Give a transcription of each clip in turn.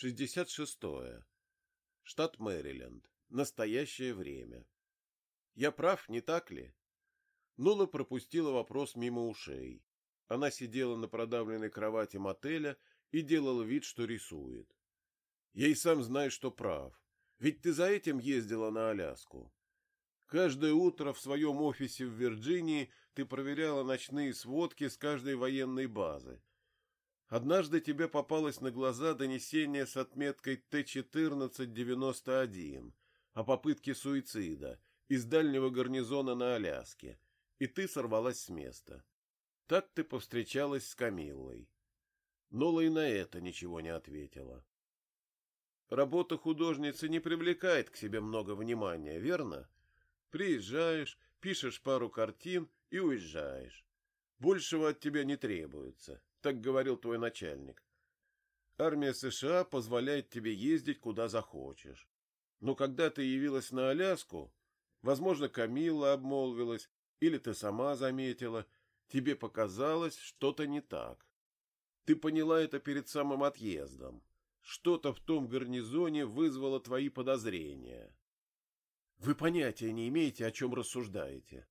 66. Штат Мэриленд. Настоящее время. Я прав, не так ли? Нула пропустила вопрос мимо ушей. Она сидела на продавленной кровати мотеля и делала вид, что рисует. Я и сам знаю, что прав. Ведь ты за этим ездила на Аляску. Каждое утро в своем офисе в Вирджинии ты проверяла ночные сводки с каждой военной базы, Однажды тебе попалось на глаза донесение с отметкой Т-1491 о попытке суицида из дальнего гарнизона на Аляске, и ты сорвалась с места. Так ты повстречалась с Камиллой. Нола и на это ничего не ответила. Работа художницы не привлекает к себе много внимания, верно? Приезжаешь, пишешь пару картин и уезжаешь. Большего от тебя не требуется. Так говорил твой начальник. Армия США позволяет тебе ездить куда захочешь. Но когда ты явилась на Аляску, возможно, Камилла обмолвилась, или ты сама заметила, тебе показалось что-то не так. Ты поняла это перед самым отъездом. Что-то в том гарнизоне вызвало твои подозрения. Вы понятия не имеете, о чем рассуждаете.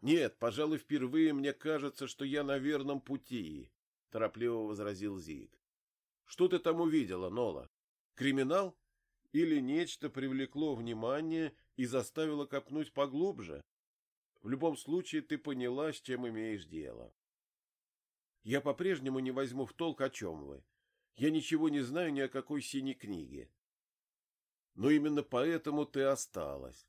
Нет, пожалуй, впервые мне кажется, что я на верном пути. — торопливо возразил Зиг. — Что ты там увидела, Нола? Криминал? Или нечто привлекло внимание и заставило копнуть поглубже? В любом случае ты поняла, с чем имеешь дело. Я по-прежнему не возьму в толк, о чем вы. Я ничего не знаю ни о какой синей книге. Но именно поэтому ты осталась.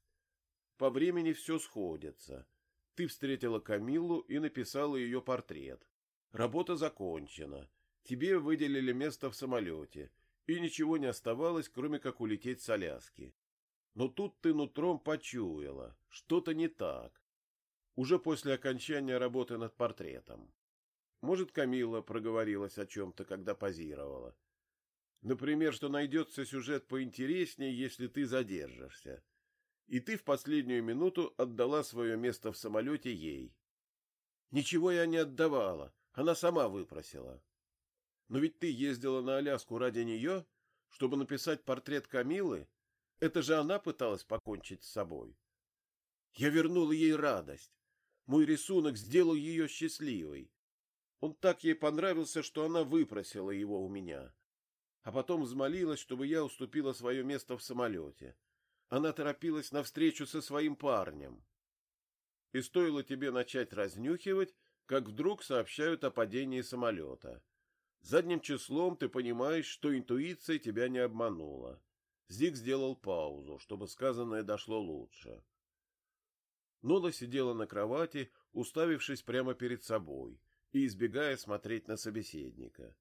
По времени все сходится. Ты встретила Камиллу и написала ее портрет. Работа закончена. Тебе выделили место в самолете, и ничего не оставалось, кроме как улететь с Аляски. Но тут ты нутром почуяла, что-то не так. Уже после окончания работы над портретом. Может, Камила проговорилась о чем-то, когда позировала. Например, что найдется сюжет поинтереснее, если ты задержишься. И ты в последнюю минуту отдала свое место в самолете ей. Ничего я не отдавала, она сама выпросила. Но ведь ты ездила на Аляску ради нее, чтобы написать портрет Камилы. Это же она пыталась покончить с собой. Я вернула ей радость. Мой рисунок сделал ее счастливой. Он так ей понравился, что она выпросила его у меня. А потом взмолилась, чтобы я уступила свое место в самолете. Она торопилась навстречу со своим парнем. И стоило тебе начать разнюхивать, как вдруг сообщают о падении самолета. Задним числом ты понимаешь, что интуиция тебя не обманула. Зиг сделал паузу, чтобы сказанное дошло лучше. Нола сидела на кровати, уставившись прямо перед собой и избегая смотреть на собеседника.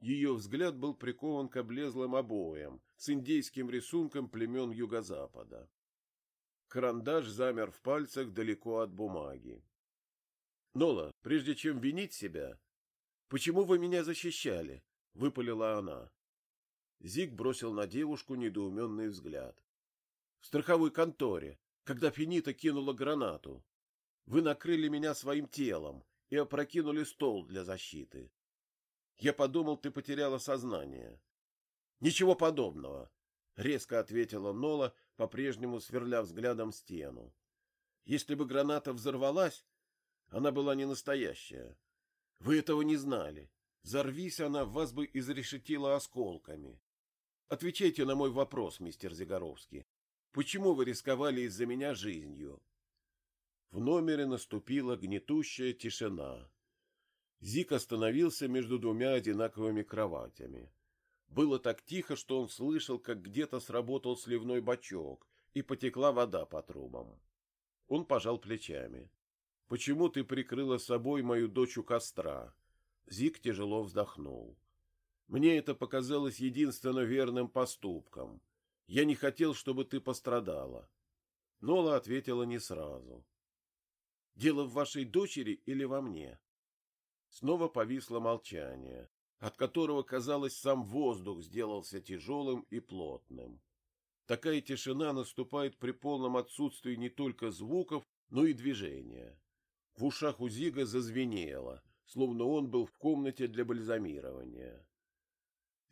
Ее взгляд был прикован к облезлым обоям с индейским рисунком племен Юго-Запада. Карандаш замер в пальцах далеко от бумаги. Нола, прежде чем винить себя, почему вы меня защищали? выпалила она. Зиг бросил на девушку недоуменный взгляд. В страховой конторе, когда Финита кинула гранату, вы накрыли меня своим телом и опрокинули стол для защиты. Я подумал, ты потеряла сознание. Ничего подобного, резко ответила Нола, по-прежнему сверля взглядом стену. Если бы граната взорвалась, она была не настоящая. Вы этого не знали. Зарвись она, вас бы изрешетила осколками. Отвечайте на мой вопрос, мистер Зигоровский. Почему вы рисковали из-за меня жизнью? В номере наступила гнетущая тишина. Зик остановился между двумя одинаковыми кроватями. Было так тихо, что он слышал, как где-то сработал сливной бачок, и потекла вода по трубам. Он пожал плечами. Почему ты прикрыла собой мою дочь у костра? Зик тяжело вздохнул. Мне это показалось единственно верным поступком. Я не хотел, чтобы ты пострадала. Нола ответила не сразу. Дело в вашей дочери или во мне? Снова повисло молчание, от которого, казалось, сам воздух сделался тяжелым и плотным. Такая тишина наступает при полном отсутствии не только звуков, но и движения. В ушах у Зига зазвенело, словно он был в комнате для бальзамирования.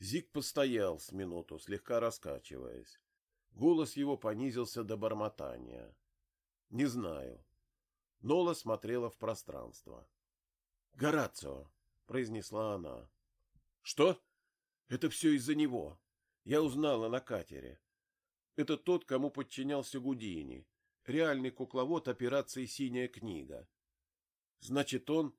Зиг постоял с минуту, слегка раскачиваясь. Голос его понизился до бормотания. Не знаю. Нола смотрела в пространство. «Горацио!» — произнесла она. «Что? Это все из-за него. Я узнала на катере. Это тот, кому подчинялся Гудини, реальный кукловод операции «Синяя книга». Значит, он...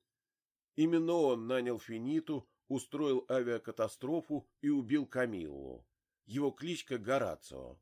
Именно он нанял Финиту, устроил авиакатастрофу и убил Камиллу. Его кличка Горацио.